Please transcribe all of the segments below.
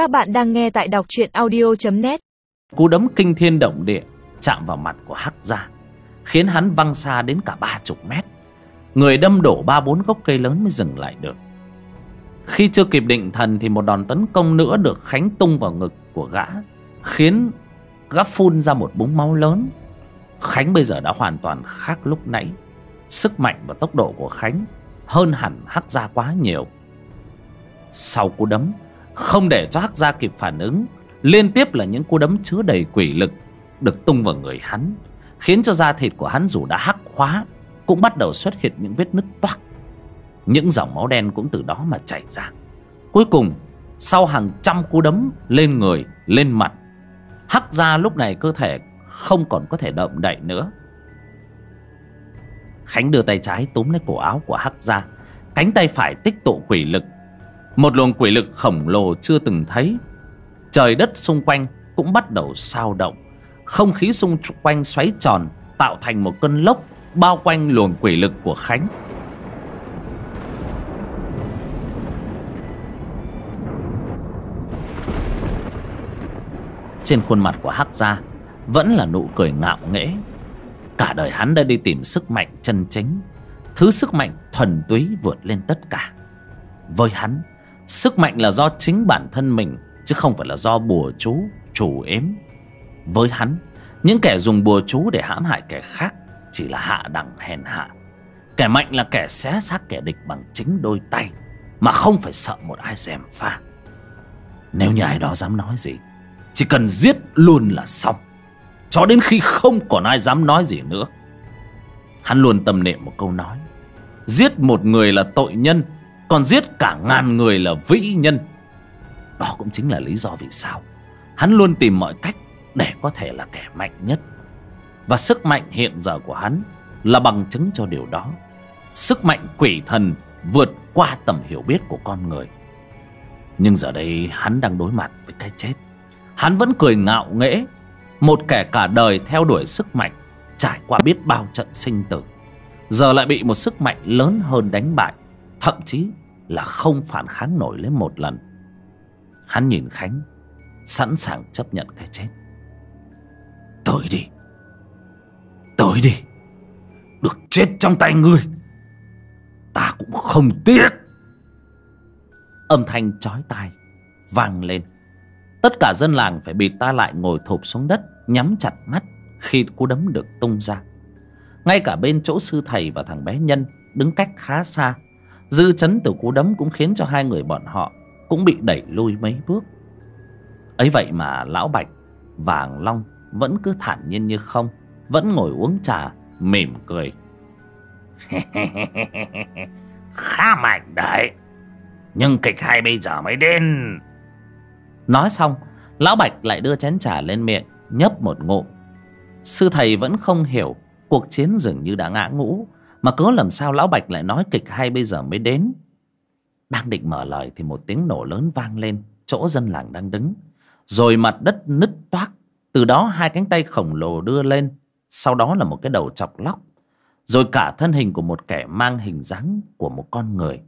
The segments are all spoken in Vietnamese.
Các bạn đang nghe tại đọc truyện audio.net Cú đấm kinh thiên động địa chạm vào mặt của Hắc Gia, Khiến hắn văng xa đến cả ba chục mét. Người đâm đổ ba bốn gốc cây lớn mới dừng lại được. Khi chưa kịp định thần thì một đòn tấn công nữa được Khánh tung vào ngực của gã, Khiến gã phun ra một búng máu lớn. Khánh bây giờ đã hoàn toàn khác lúc nãy. Sức mạnh và tốc độ của Khánh hơn hẳn Hắc Gia quá nhiều. Sau cú đấm không để cho Hắc Gia kịp phản ứng, Liên tiếp là những cú đấm chứa đầy quỷ lực Được tung vào người hắn, Khiến cho da thịt của hắn dù đã hắc hóa Cũng bắt đầu xuất hiện những vết nứt toác. Những dòng máu đen cũng từ đó mà chảy ra. Cuối cùng, Sau hàng trăm cú đấm lên người, Lên mặt, Hắc Gia lúc này cơ thể không còn có thể động đậy nữa. Khánh đưa tay trái túm lấy cổ áo của Hắc Gia, Cánh tay phải tích tụ quỷ lực một luồng quỷ lực khổng lồ chưa từng thấy. Trời đất xung quanh cũng bắt đầu sao động. Không khí xung quanh xoáy tròn Tạo thành một cơn lốc Bao quanh luồng quỷ lực của Khánh. Trên khuôn mặt của Hắc Gia Vẫn là nụ cười ngạo nghễ. Cả đời hắn đã đi tìm sức mạnh chân chính. Thứ sức mạnh thuần túy vượt lên tất cả. Với hắn Sức mạnh là do chính bản thân mình, Chứ không phải là do bùa chú, Chủ ếm. Với hắn, Những kẻ dùng bùa chú để hãm hại kẻ khác Chỉ là hạ đẳng hèn hạ. Kẻ mạnh là kẻ xé xác kẻ địch bằng chính đôi tay, Mà không phải sợ một ai dèm pha. Nếu như ai đó dám nói gì, Chỉ cần giết luôn là xong. Cho đến khi không còn ai dám nói gì nữa. Hắn luôn tâm niệm một câu nói, Giết một người là tội nhân còn giết cả ngàn người là vĩ nhân. Đó cũng chính là lý do vì sao Hắn luôn tìm mọi cách Để có thể là kẻ mạnh nhất. Và sức mạnh hiện giờ của hắn Là bằng chứng cho điều đó. Sức mạnh quỷ thần Vượt qua tầm hiểu biết của con người. Nhưng giờ đây hắn đang đối mặt với cái chết. Hắn vẫn cười ngạo nghễ. Một kẻ cả đời theo đuổi sức mạnh, Trải qua biết bao trận sinh tử. Giờ lại bị một sức mạnh lớn hơn đánh bại. Thậm chí là không phản kháng nổi lấy một lần. Hắn nhìn Khánh, Sẵn sàng chấp nhận cái chết. Tới đi. Tới đi. Được chết trong tay ngươi. Ta cũng không tiếc. Âm thanh chói tai Vang lên. Tất cả dân làng phải bịt ta lại ngồi thụp xuống đất, Nhắm chặt mắt khi cú đấm được tung ra. Ngay cả bên chỗ sư thầy và thằng bé Nhân Đứng cách khá xa Dư chấn từ cú đấm cũng khiến cho hai người bọn họ Cũng bị đẩy lui mấy bước. Ấy vậy mà Lão Bạch và Long Vẫn cứ thản nhiên như không Vẫn ngồi uống trà Mỉm cười. Khá mạnh đấy. Nhưng kịch hay bây giờ mới đến. Nói xong Lão Bạch lại đưa chén trà lên miệng Nhấp một ngụm. Sư thầy vẫn không hiểu Cuộc chiến dường như đã ngã ngũ mà cứ làm sao Lão Bạch lại nói kịch hay bây giờ mới đến? Đang định mở lời Thì một tiếng nổ lớn vang lên, Chỗ dân làng đang đứng. Rồi mặt đất nứt toác, Từ đó hai cánh tay khổng lồ đưa lên, Sau đó là một cái đầu chọc lóc. Rồi cả thân hình của một kẻ mang hình dáng Của một con người.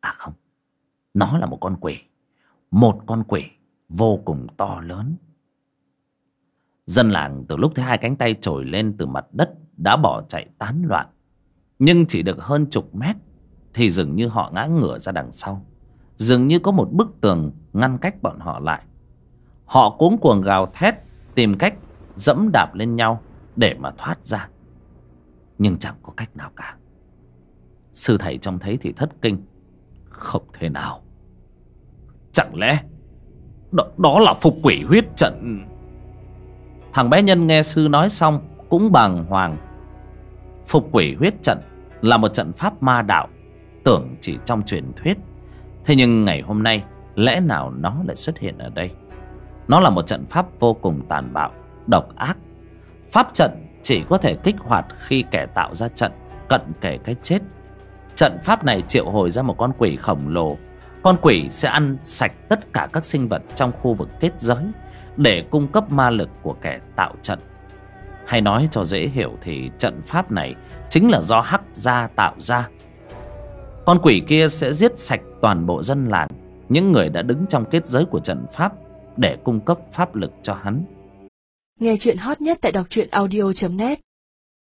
À không, Nó là một con quỷ. Một con quỷ vô cùng to lớn. Dân làng từ lúc thấy hai cánh tay trồi lên từ mặt đất đã bỏ chạy tán loạn nhưng chỉ được hơn chục mét thì dường như họ ngã ngửa ra đằng sau. Dường như có một bức tường ngăn cách bọn họ lại. Họ cuống cuồng gào thét tìm cách dẫm đạp lên nhau để mà thoát ra. Nhưng chẳng có cách nào cả. Sư thầy trông thấy thì thất kinh. Không thể nào. Chẳng lẽ đó, đó là phục quỷ huyết trận? Thằng bé nhân nghe sư nói xong Cũng bàng hoàng. Phục quỷ huyết trận là một trận pháp ma đạo, Tưởng chỉ trong truyền thuyết. Thế nhưng ngày hôm nay, Lẽ nào nó lại xuất hiện ở đây? Nó là một trận pháp vô cùng tàn bạo, Độc ác. Pháp trận chỉ có thể kích hoạt Khi kẻ tạo ra trận, cận kề cái chết. Trận pháp này triệu hồi ra một con quỷ khổng lồ. Con quỷ sẽ ăn sạch tất cả các sinh vật trong khu vực kết giới để cung cấp ma lực của kẻ tạo trận. Hay nói cho dễ hiểu thì trận pháp này chính là do Hắc Gia tạo ra. Con quỷ kia sẽ giết sạch toàn bộ dân làng. Những người đã đứng trong kết giới của trận pháp để cung cấp pháp lực cho hắn. Nghe chuyện hot nhất tại đọc truyện audio.net